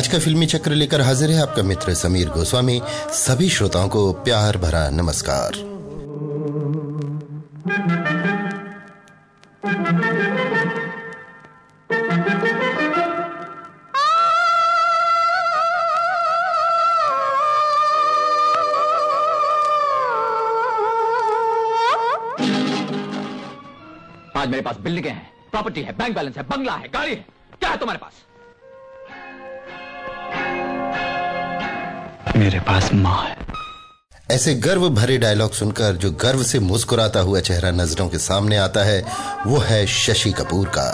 आज का फिल्मी चक्र लेकर हाजिर है आपका मित्र समीर गोस्वामी। सभी श्रोताओं को प्यार भरा नमस्कार। आज मेरे पास बिल्डिंगें हैं, प्रॉपर्टी है, बैंक बैलेंस है, बंगला है, गाड़ी है। क्या है तुम्हारे पास? मेरे पास माँ है। ऐसे गर्व भरे डायलॉग सुनकर जो गर्व से मुस्कुराता हुआ चेहरा नज़रों के सामने आता है, वो है शशि कपूर का।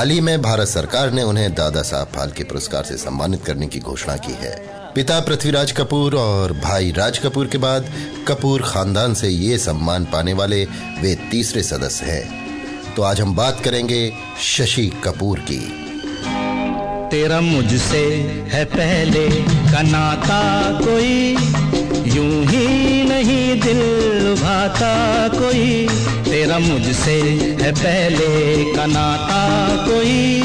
हाल ही में भारत सरकार ने उन्हें दादा साहब फाल्के पुरस्कार से सम्मानित करने की घोषणा की है। पिता पृथ्वीराज कपूर और भाई राज कपूर के बाद कपूर खानदान से ये सम्मान पाने वाले वे तीसरे सदस्य हैं। तो आज हम बात करेंगे शशि कपूर की। तेरा मुझसे है पहले का नाता कोई यूँ ही नहीं दिल भाता कोई। तेरा मुझसे है पहले का नाता कोई।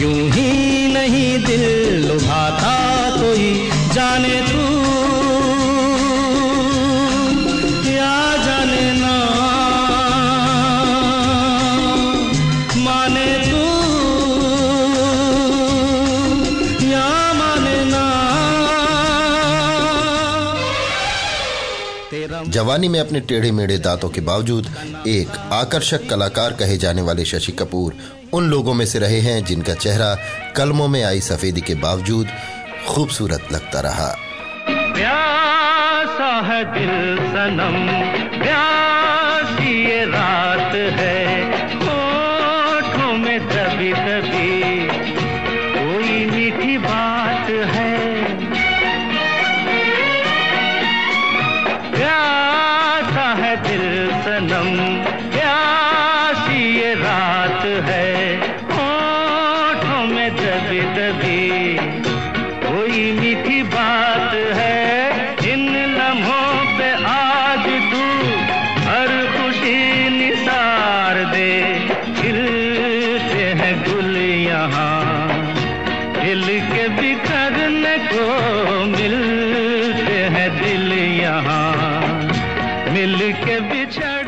यूँ ही नहीं दिल लुभाता कोई। जाने तू जवानी में अपने टेढ़े मेढ़े दांतों के बावजूद एक आकर्षक कलाकार कहे जाने वाले शशि कपूर उन लोगों में से रहे हैं जिनका चेहरा कलमों में आई सफेदी के बावजूद खूबसूरत लगता रहा। है दिल सनम, प्यासी रात है।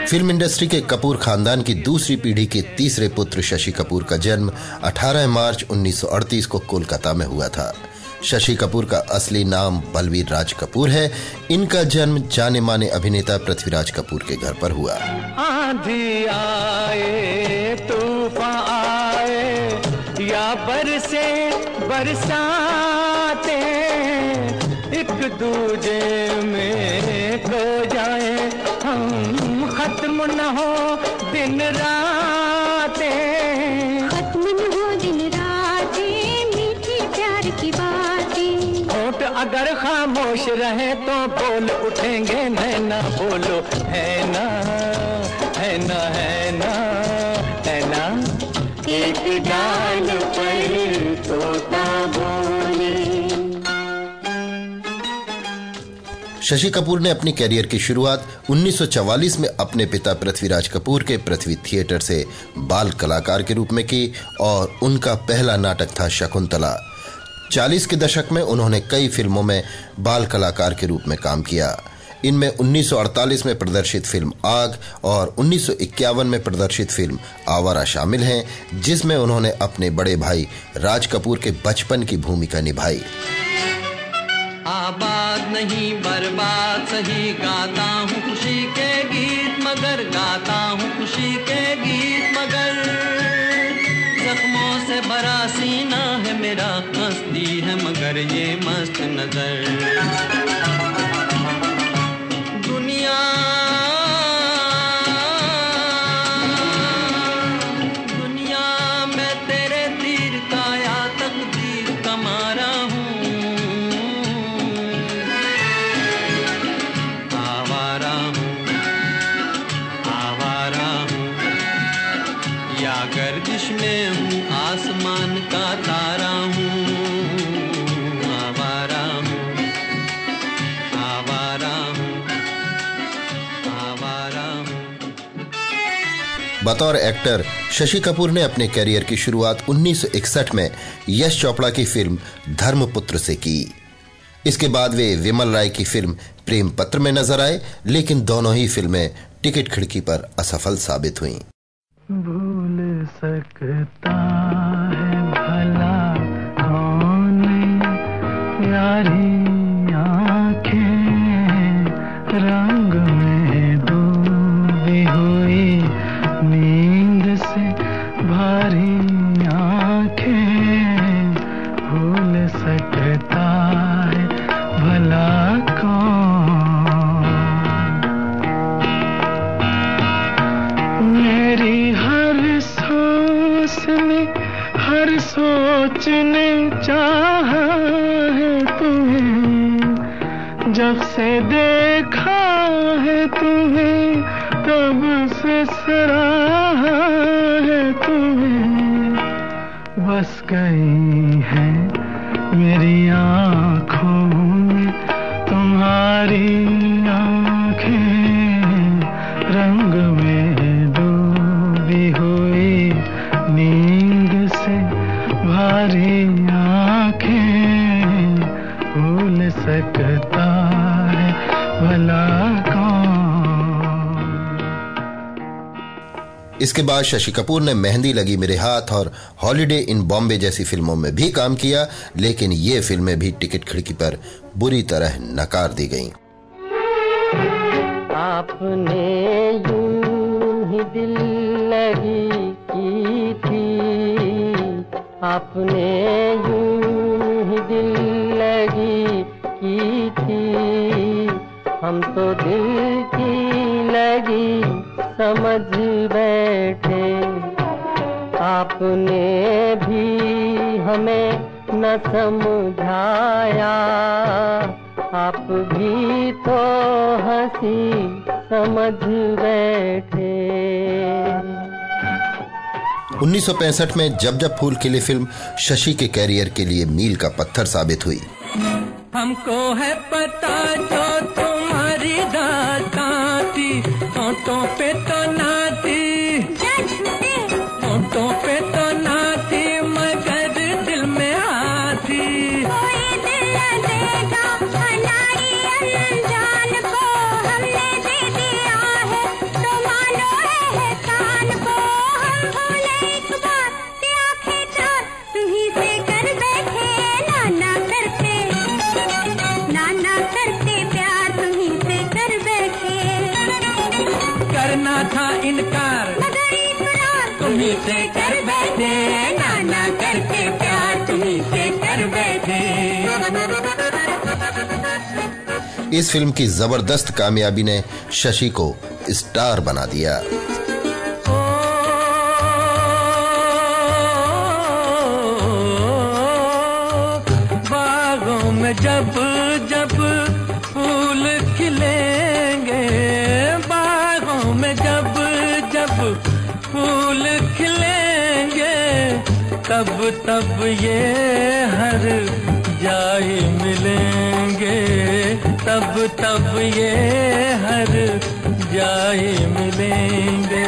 फ़िल्म इंडस्ट्री के कपूर खानदान की दूसरी पीढ़ी के तीसरे पुत्र शशि कपूर का जन्म 18 मार्च 1938 को कोलकाता में हुआ था। शशि कपूर का असली नाम बलवीर राज कपूर है। इनका जन्म जाने माने अभिनेता पृथ्वीराज कपूर के घर पर हुआ। आंधी आए तूफ़ान आए या बरसे बरसाते एक दूजे में खो जाए। खत्म न हो दिन रात। खत्म न हो दिन रात मीठी प्यार की बातें। होठ अगर खामोश रहे तो बोल उठेंगे नैना बोलो है ना है ना है ना है ना एक डाल पर तोता शशि कपूर ने अपनी कैरियर की शुरुआत 1944 में अपने पिता पृथ्वीराज कपूर के पृथ्वी थिएटर से बाल कलाकार के रूप में की और उनका पहला नाटक था शकुंतला। 40 के दशक में उन्होंने कई फ़िल्मों में बाल कलाकार के रूप में काम किया। इनमें 1948 में प्रदर्शित फ़िल्म आग और 1951 में प्रदर्शित फ़िल्म आवारा शामिल हैं, जिसमें उन्होंने अपने बड़े भाई राज कपूर के बचपन की भूमिका निभाई। नहीं बर्बाद सही गाता गर्दिश में हूँ, आसमान का तारा हूँ। बतौर एक्टर शशि कपूर ने अपने करियर की शुरुआत 1961 में यश चोपड़ा की फ़िल्म धर्मपुत्र से की। इसके बाद वे विमल राय की फ़िल्म प्रेम पत्र में नज़र आए, लेकिन दोनों ही फ़िल्में टिकट खिड़की पर असफल साबित हुईं। भूल सकता है भला कौन? यारी आँखें रंग मेरी हर सांस ने हर सोच ने चाहा है तुम्हें। जब से देखा है तुम्हें, तब से सराहा है तुम्हें। बस गई है मेरी आँखों में, तुम्हारी इसके बाद शशि कपूर ने मेहंदी लगी मेरे हाथ और हॉलिडे इन बॉम्बे जैसी फ़िल्मों में भी काम किया, लेकिन ये फ़िल्में भी टिकट खिड़की पर बुरी तरह नकार दी गईं। आपने ही दिल लगी की थी, आपने ही दिल लगी की थी हम तो दिल की लगी, समझ बैठे। आपने भी हमें न समझाया। आप भी तो हँसी समझ बैठे। 1965 में जब जब फूल खिले फ़िल्म शशि के कैरियर के लिए मील का पत्थर साबित हुई। हमको है पता जो तुम्हारी दाता थी होठों पे से कर बैठे नाना करके प्यार से कर बैठे इस फ़िल्म की ज़बरदस्त कामयाबी ने शशि को स्टार बना दिया। तब ये हर जाए मिलेंगे, तब तब ये हर जाए मिलेंगे।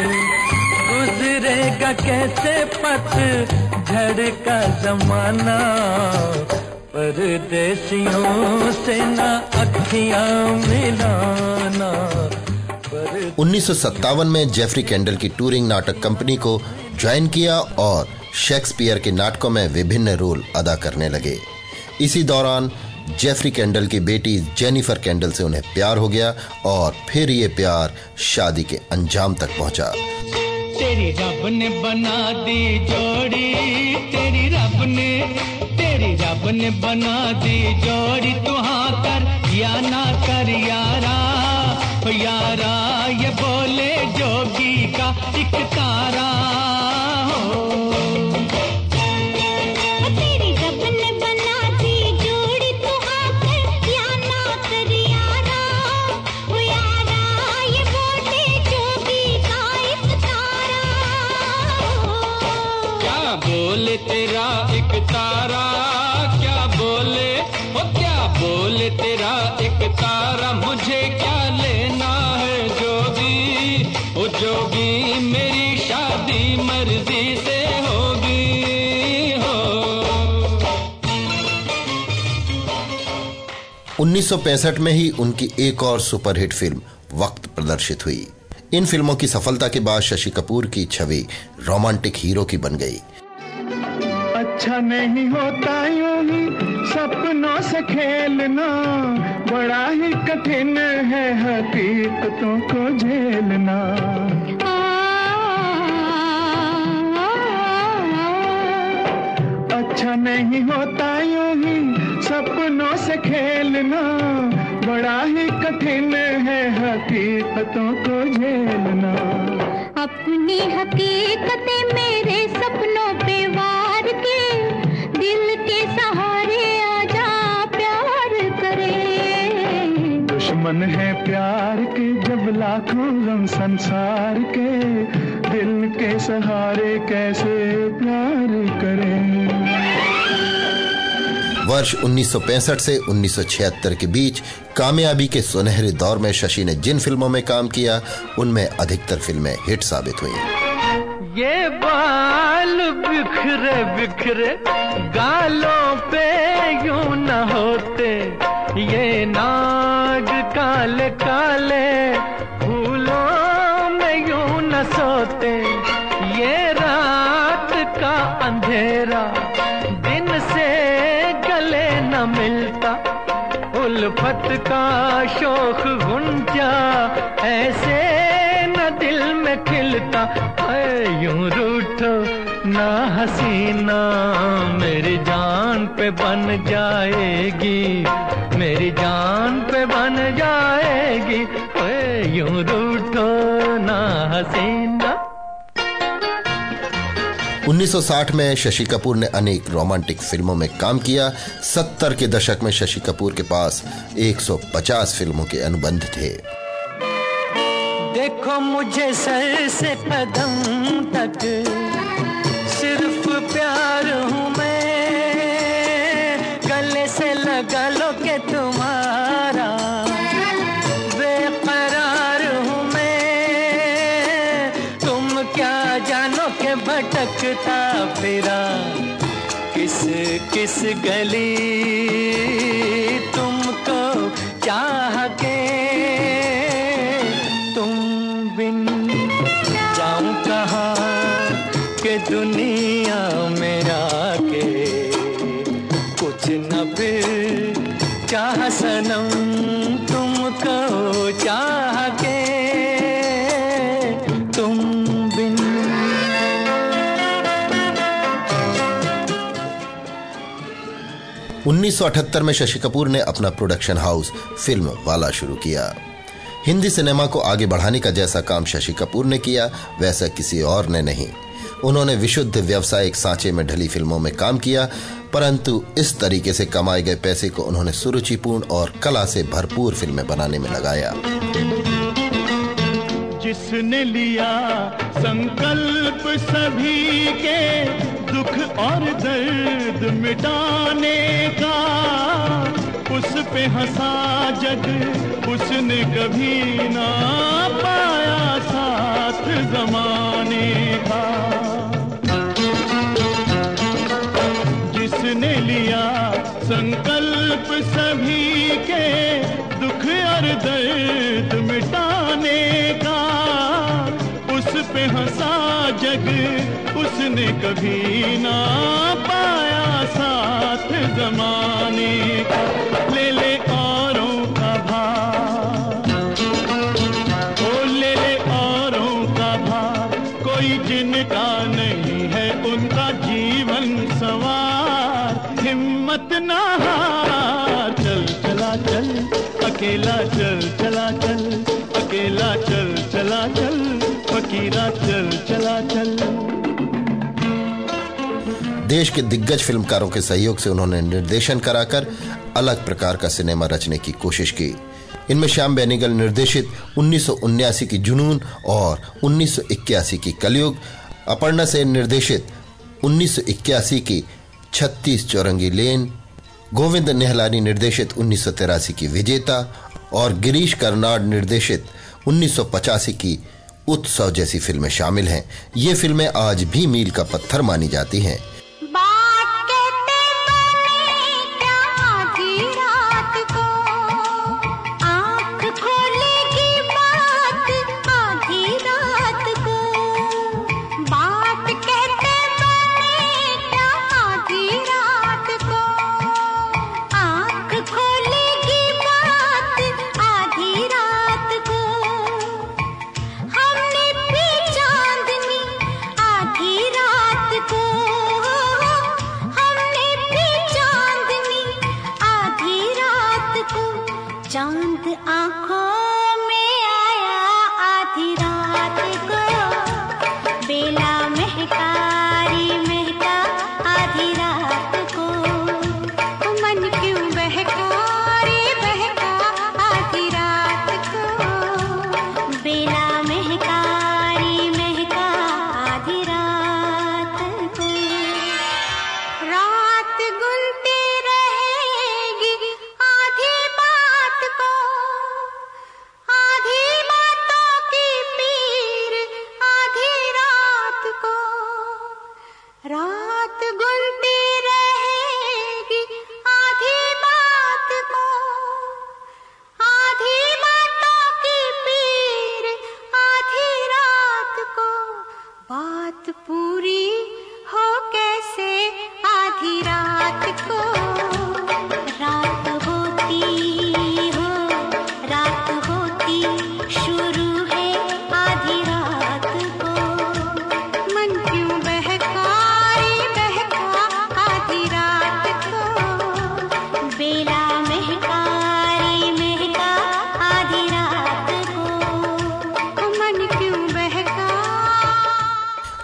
गुजरेगा कैसे पथ झड़ का जमाना परदेसियों से ना अखियाँ मिलाना। 1957 में जेफरी कैंडल की टूरिंग नाटक कंपनी को ज्वाइन किया और शेक्सपियर के नाटकों में विभिन्न रोल अदा करने लगे। इसी दौरान जेफरी कैंडल की बेटी जेनिफर कैंडल से उन्हें प्यार हो गया और फिर ये प्यार शादी के अंजाम तक पहुँचा। तेरी रब ने बना दी जोड़ी, तेरी रब ने, तेरी रब ने बना दी जोड़ी। तू हाँ कर या ना कर यारा यारा, ये बोले जोगी का एक तारा। बोले तेरा एक तारा। क्या बोले? वो क्या बोले तेरा एक तारा? मुझे क्या लेना है जोगी? वो जोगी, मेरी शादी मर्ज़ी से होगी। हो। 1965 में ही उनकी एक और सुपरहिट फ़िल्म, वक्त प्रदर्शित हुई। इन फ़िल्मों की सफलता के बाद शशि कपूर की छवि रोमांटिक हीरो की बन गई। अच्छा नहीं होता यूँ ही, सपनों से खेलना बड़ा ही कठिन है हकीकतों को झेलना। अच्छा नहीं होता यूँ ही, सपनों से खेलना बड़ा ही कठिन है हकीकतों को झेलना। अपनी हकीकतें मेरे सपनों पे वार के दिल के सहारे आजा प्यार करे। दुश्मन है प्यार के जब लाखों गम संसार के दिल के सहारे कैसे प्यार करें। वर्ष 1965 से 1976 के बीच कामयाबी के सुनहरे दौर में शशि ने जिन फ़िल्मों में काम किया उनमें अधिकतर फ़िल्में हिट साबित हुई। ये बाल बिखरे बिखरे गालों पे यूँ न होते। ये नाग काले काले फूलों में यूँ न सोते। ये रात का अंधेरा दिन से गले न मिलता। उल्फत का शोक गुंजा ऐसे यूँ रूठो, ना हसीना मेरी जान पे बन जाएगी, मेरी जान पे बन जाएगी। है यूँ रूठो, ना हसीना। 1960 में शशि कपूर ने अनेक रोमांटिक फ़िल्मों में काम किया। 70 के दशक में शशि कपूर के पास 150 फ़िल्मों के अनुबंध थे। देखो मुझे सर से कदम तक। सिर्फ़ प्यार हूँ मैं। गले से लगा लो के तुम्हारा। बेकरार हूँ मैं। तुम क्या जानो के भटकता फिरा। किस किस गली फिर, चाह सनम तुमको चाह के तुम बिन 1978 में शशि कपूर ने अपना प्रोडक्शन हाउस फ़िल्म वाला शुरू किया। हिंदी सिनेमा को आगे बढ़ाने का जैसा काम शशि कपूर ने किया, वैसा किसी और ने नहीं। उन्होंने विशुद्ध व्यावसायिक सांचे में ढली फ़िल्मों में काम किया, परंतु इस तरीके से कमाए गए पैसे को उन्होंने सुरुचिपूर्ण और कला से भरपूर फ़िल्में बनाने में लगाया। जिसने लिया संकल्प सभी के दुख और दर्द मिटाने का, उस पे हंसा जग उसने कभी ना पाया साथ जमाने का। संकल्प सभी के दुख और दर्द मिटाने का, उस पे हंसा जग, उसने कभी ना पाया साथ जमाने का। अकेला चल, चला चल, अकेला चल, चला चल, फकीरा चल, चला चल। देश के दिग्गज फिल्मकारों के सहयोग से उन्होंने निर्देशन कराकर अलग प्रकार का सिनेमा रचने की कोशिश की। इनमें श्याम बेनीगल निर्देशित 1979 की जुनून और 1981 की कलयुग, अपर्णा सेन निर्देशित 1981 की छत्तीस चौरंगी लेन गोविंद नेहलानी निर्देशित उन्नीस सौ तिरासी की विजेता और गिरीश कर्नाड निर्देशित उन्नीस सौ पचासी की उत्सव जैसी फ़िल्में शामिल हैं। ये फ़िल्में आज भी मील का पत्थर मानी जाती हैं।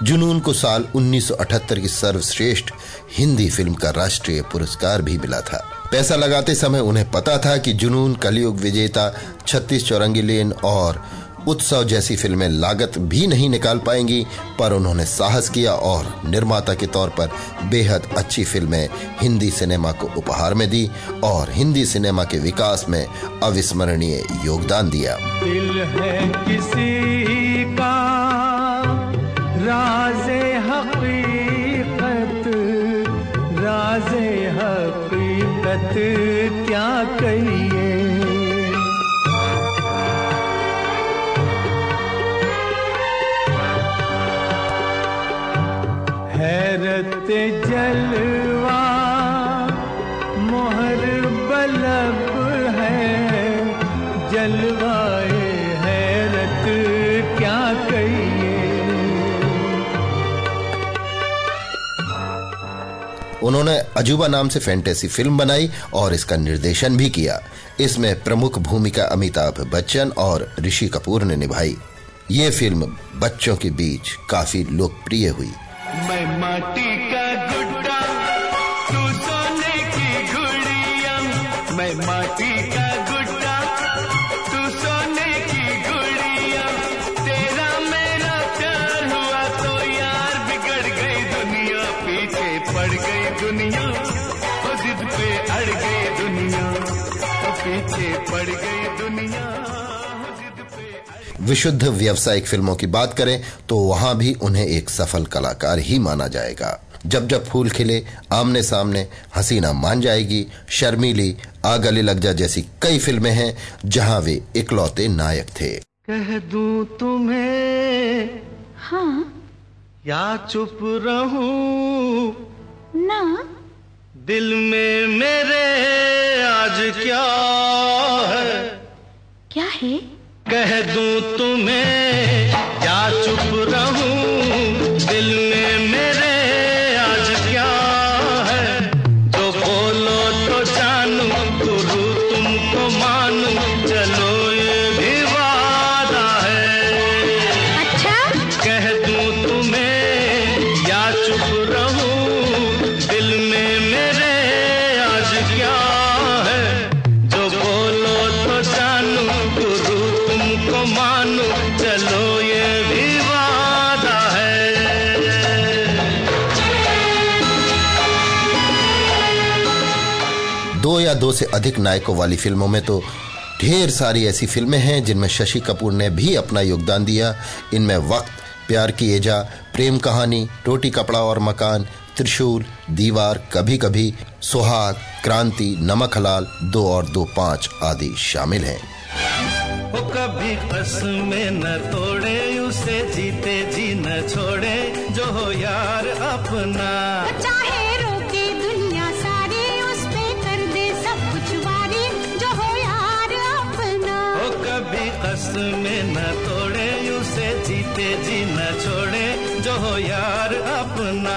जुनून को साल 1978 की सर्वश्रेष्ठ हिंदी फ़िल्म का राष्ट्रीय पुरस्कार भी मिला था। पैसा लगाते समय उन्हें पता था कि जुनून, कलयुग, विजेता, छत्तीस चौरंगी लेन और उत्सव जैसी फ़िल्में लागत भी नहीं निकाल पाएँगी, पर उन्होंने साहस किया और निर्माता के तौर पर बेहद अच्छी फ़िल्में हिंदी सिनेमा को उपहार में दी और हिंदी सिनेमा के विकास में अविस्मरणीय योगदान दिया। दिल है किसी राजे हकीकत राजे हकीकत क्या कहिए? हैरत जलवा मोहर बलब है जलवाए उन्होंने अजूबा नाम से फैंटेसी फ़िल्म बनाई और इसका निर्देशन भी किया। इसमें प्रमुख भूमिका अमिताभ बच्चन और ऋषि कपूर ने निभाई। ये फ़िल्म बच्चों के बीच काफ़ी लोकप्रिय हुई। मैं माटी विशुद्ध व्यावसायिक फ़िल्मों की बात करें तो वहाँ भी उन्हें एक सफल कलाकार ही माना जाएगा। जब जब फूल खिले आमने सामने हसीना मान जाएगी शर्मीली आ गले लग जा जैसी कई फ़िल्में हैं जहाँ वे इकलौते नायक थे। कह दूँ तुम्हें हाँ। या चुप रहूँ? ना। दिल में मेरे आज क्या है? क्या है? कह दूँ तुम्हें क्या चुप रहूँ? से अधिक नायकों वाली फ़िल्मों में तो ढेर सारी ऐसी फ़िल्में हैं जिनमें शशि कपूर ने भी अपना योगदान दिया। इनमें वक्त प्यार की एजा प्रेम कहानी रोटी कपड़ा और मकान त्रिशूल दीवार कभी कभी सुहाग क्रांति नमक हलाल दो और दो पाँच आदि शामिल हैं। वो कभी में न तोड़े उसे जीते जी न छोड़े जो हो यार अपना। में न तोड़े उसे जीते जी न छोड़े जो हो यार अपना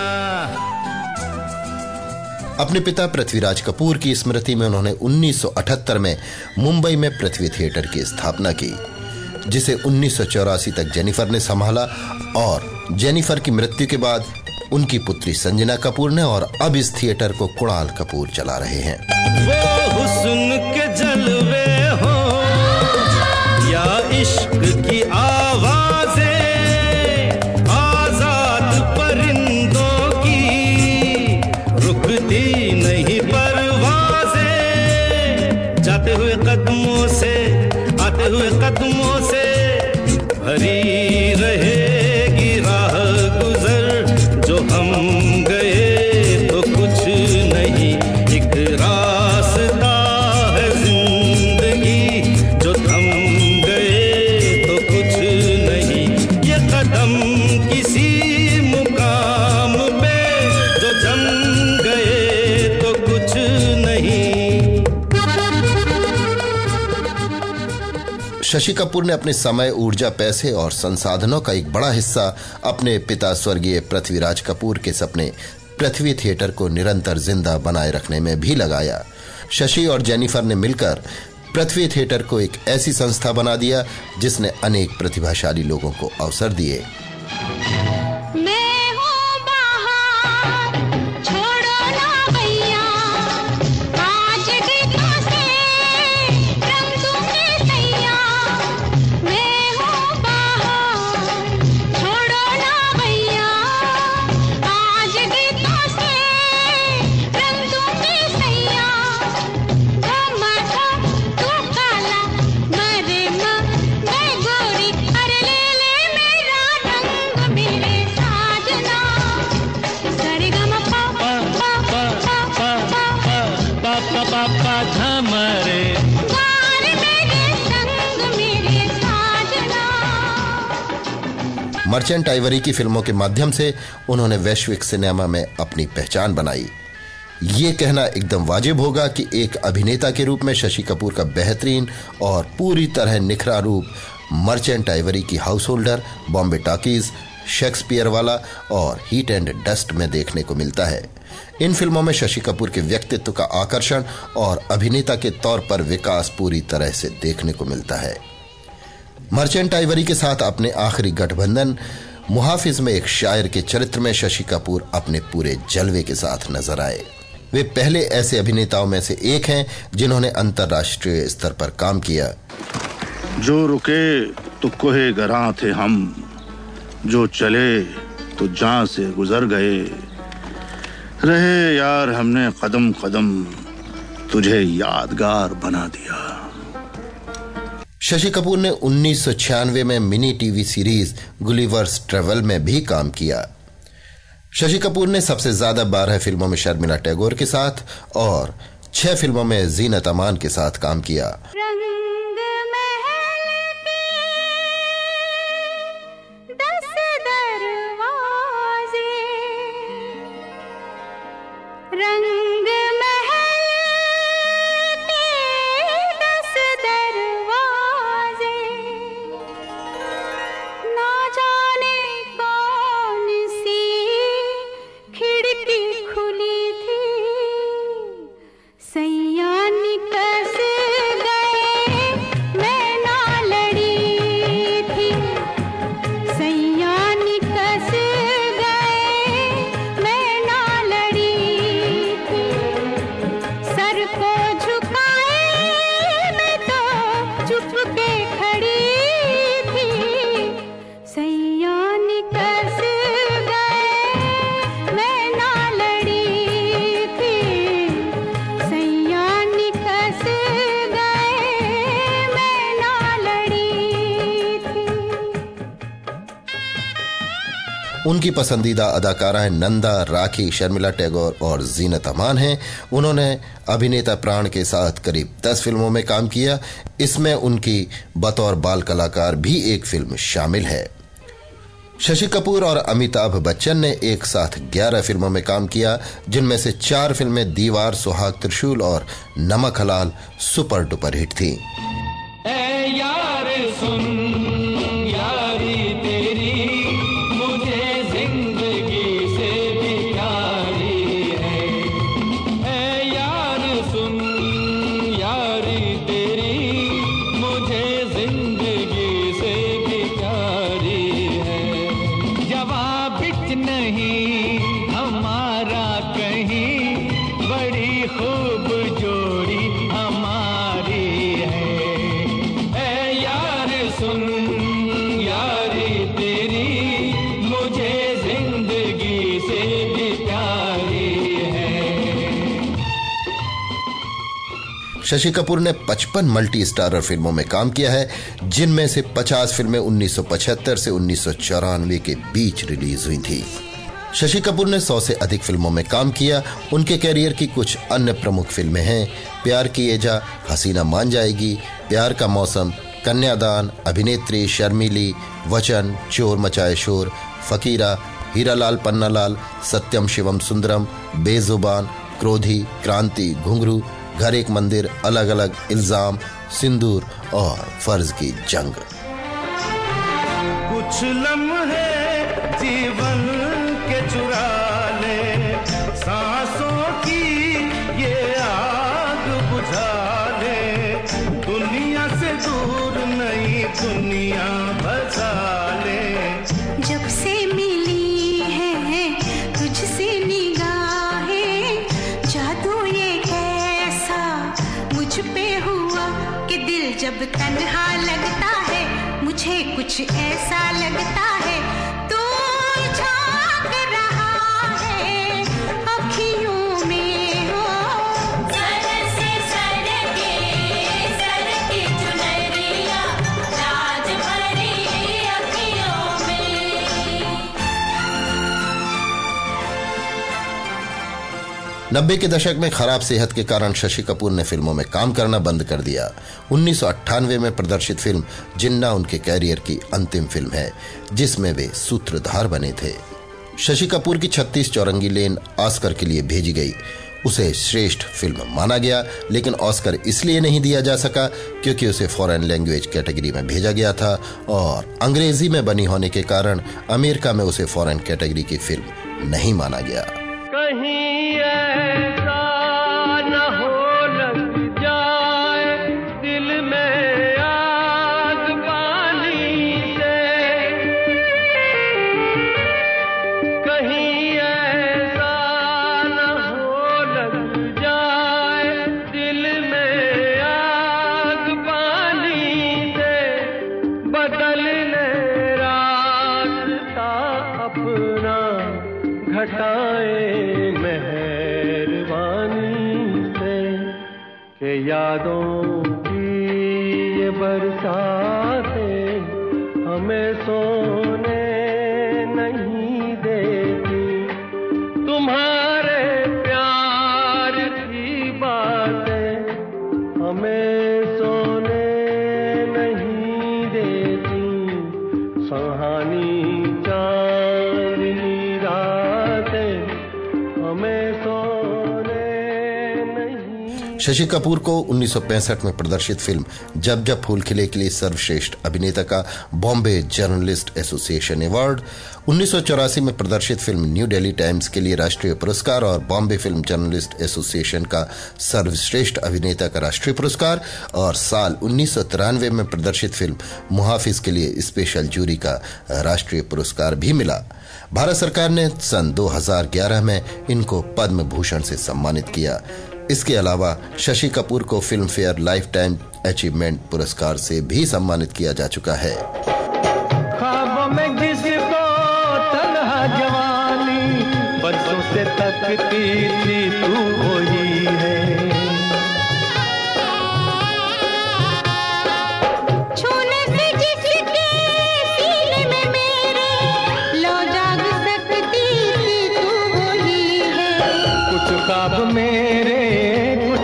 अपने पिता पृथ्वीराज कपूर की स्मृति में उन्होंने 1978 में मुंबई में पृथ्वी थिएटर की स्थापना की, जिसे उन्नीस सौ चौरासी तक जेनिफर ने संभाला और जेनिफर की मृत्यु के बाद उनकी पुत्री संजना कपूर ने और अब इस थिएटर को कुणाल कपूर चला रहे हैं। वो शशि कपूर ने अपने समय, ऊर्जा, पैसे और संसाधनों का एक बड़ा हिस्सा अपने पिता स्वर्गीय पृथ्वीराज कपूर के सपने पृथ्वी थिएटर को निरंतर ज़िंदा बनाए रखने में भी लगाया। शशि और जेनिफर ने मिलकर पृथ्वी थिएटर को एक ऐसी संस्था बना दिया जिसने अनेक प्रतिभाशाली लोगों को अवसर दिए। मर्चेंट आइवरी की फ़िल्मों के माध्यम से उन्होंने वैश्विक सिनेमा में अपनी पहचान बनाई। ये कहना एकदम वाजिब होगा कि एक अभिनेता के रूप में शशि कपूर का बेहतरीन और पूरी तरह निखरा रूप मर्चेंट आइवरी की householder, Bombay talkies, Shakespeare वाला और हीट एंड डस्ट में देखने को मिलता है। इन फ़िल्मों में शशि कपूर के व्यक्तित्व का आकर्षण और अभिनेता के तौर पर विकास पूरी तरह से देखने को मिलता है। मर्चेंट आइवरी के साथ अपने आखिरी गठबंधन, मुहाफिज में एक शायर के चरित्र में शशि कपूर अपने पूरे जलवे के साथ नज़र आए। वे पहले ऐसे अभिनेताओं में से एक हैं जिन्होंने अंतर्राष्ट्रीय स्तर पर काम किया। जो रुके तो कोहे गरां थे हम, जो चले तो जहाँ से गुजर गए। रहे यार हमने कदम कदम तुझे यादगार बना दिया। शशि कपूर ने उन्नीस सौ छियानवे में mini TV series Gulliver's travel में भी काम किया। शशि कपूर ने सबसे ज़्यादा बारह फ़िल्मों में शर्मिला टैगोर के साथ और छह फ़िल्मों में जीनत अमान के साथ काम किया। उनकी पसंदीदा अदाकाराएँ नंदा, राखी, शर्मिला टैगोर और जीनत अमान हैं। उन्होंने अभिनेता प्राण के साथ करीब दस फ़िल्मों में काम किया। इसमें उनकी बतौर बाल कलाकार भी एक फ़िल्म शामिल है। शशि कपूर और अमिताभ बच्चन ने एक साथ 11 फ़िल्मों में काम किया, जिनमें से चार फ़िल्में दीवार, सुहाग, त्रिशूल और नमक हलाल सुपर डुपर हिट थी। ए यार सुन शशि कपूर ने 55 मल्टी स्टारर फ़िल्मों में काम किया है, जिनमें से 50 फ़िल्में 1975 से उन्नीस सौ चौरानवे के बीच रिलीज़ हुई थी। शशि कपूर ने 100 से अधिक फ़िल्मों में काम किया। उनके कैरियर की कुछ अन्य प्रमुख फ़िल्में हैं, प्यार की एजा हसीना मान जाएगी, प्यार का मौसम कन्यादान अभिनेत्री शर्मिली, वचन, चोर मचाए शोर, फकीरा, हीरालाल पन्नालाल, सत्यम शिवम सुंदरम, बेजुबान, क्रोधी, क्रांति, घुंघरू घर एक मंदिर अलग अलग इल्ज़ाम सिंदूर और फ़र्ज़ की जंग। कुछ लम्हे जीवन जब तन्हा लगता है मुझे कुछ ऐसा लगता है। नब्बे के दशक में खराब सेहत के कारण शशि कपूर ने फ़िल्मों में काम करना बंद कर दिया। उन्नीस सौ अट्ठानबे में प्रदर्शित फ़िल्म जिन्ना उनके कैरियर की अंतिम फ़िल्म है, जिसमें वे सूत्रधार बने थे। शशि कपूर की छत्तीस चौरंगी लेन ऑस्कर के लिए भेजी गई। उसे श्रेष्ठ फ़िल्म माना गया, लेकिन ऑस्कर इसलिए नहीं दिया जा सका क्योंकि उसे फॉरेन लैंग्वेज कैटेगरी में भेजा गया था और अंग्रेज़ी में बनी होने के कारण अमेरिका में उसे फॉरेन कैटेगरी की फ़िल्म नहीं माना गया। कहीं शशि कपूर को 1965 में प्रदर्शित फ़िल्म जब जब फूल खिले के लिए सर्वश्रेष्ठ अभिनेता का बॉम्बे जर्नलिस्ट एसोसिएशन अवार्ड 1984 में प्रदर्शित फ़िल्म न्यू दिल्ली टाइम्स के लिए राष्ट्रीय पुरस्कार और बॉम्बे फ़िल्म जर्नलिस्ट एसोसिएशन का सर्वश्रेष्ठ अभिनेता का राष्ट्रीय पुरस्कार, और साल उन्नीस सौ तिरानवे में प्रदर्शित फ़िल्म मुहाफिज के लिए स्पेशल जूरी का राष्ट्रीय पुरस्कार भी मिला। भारत सरकार ने सन 2011 में इनको पद्म भूषण से सम्मानित किया। इसके अलावा शशि कपूर को Filmfare lifetime achievement पुरस्कार से भी सम्मानित किया जा चुका है। तू।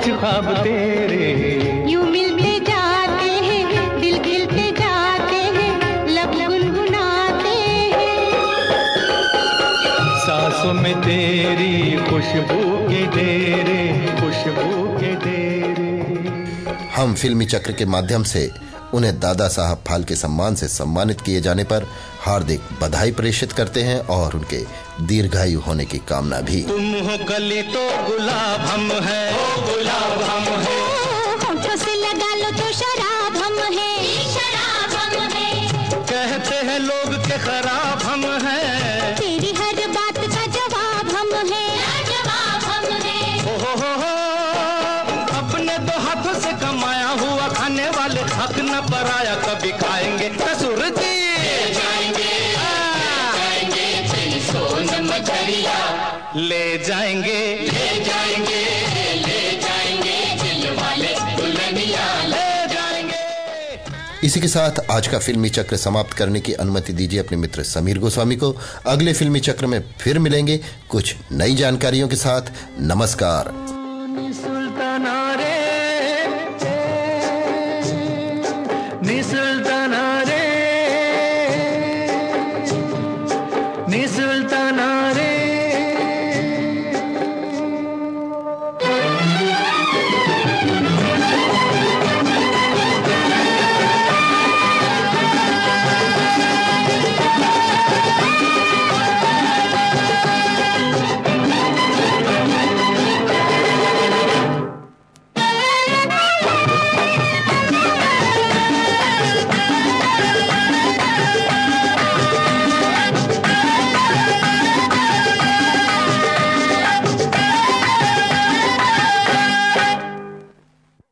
कुछ ख्वाब तेरे। यूँ मिलते जाते हैं दिल खिलते जाते हैं लब गुनगुनाते हैं। सांसों में तेरी खुशबू के डेरे खुशबू के डेरे। हम फिल्मी चक्र के माध्यम से उन्हें दादा साहब फाल्के सम्मान से सम्मानित किए जाने पर हार्दिक बधाई प्रेषित करते हैं और उनके दीर्घायु होने की कामना भी। तुम हो कली तो गुलाब हम है गुलाब हम है। इसी के साथ आज का फिल्मी चक्र समाप्त करने की अनुमति दीजिए अपने मित्र समीर गोस्वामी को। अगले फिल्मी चक्र में फिर मिलेंगे कुछ नई जानकारियों के साथ। नमस्कार।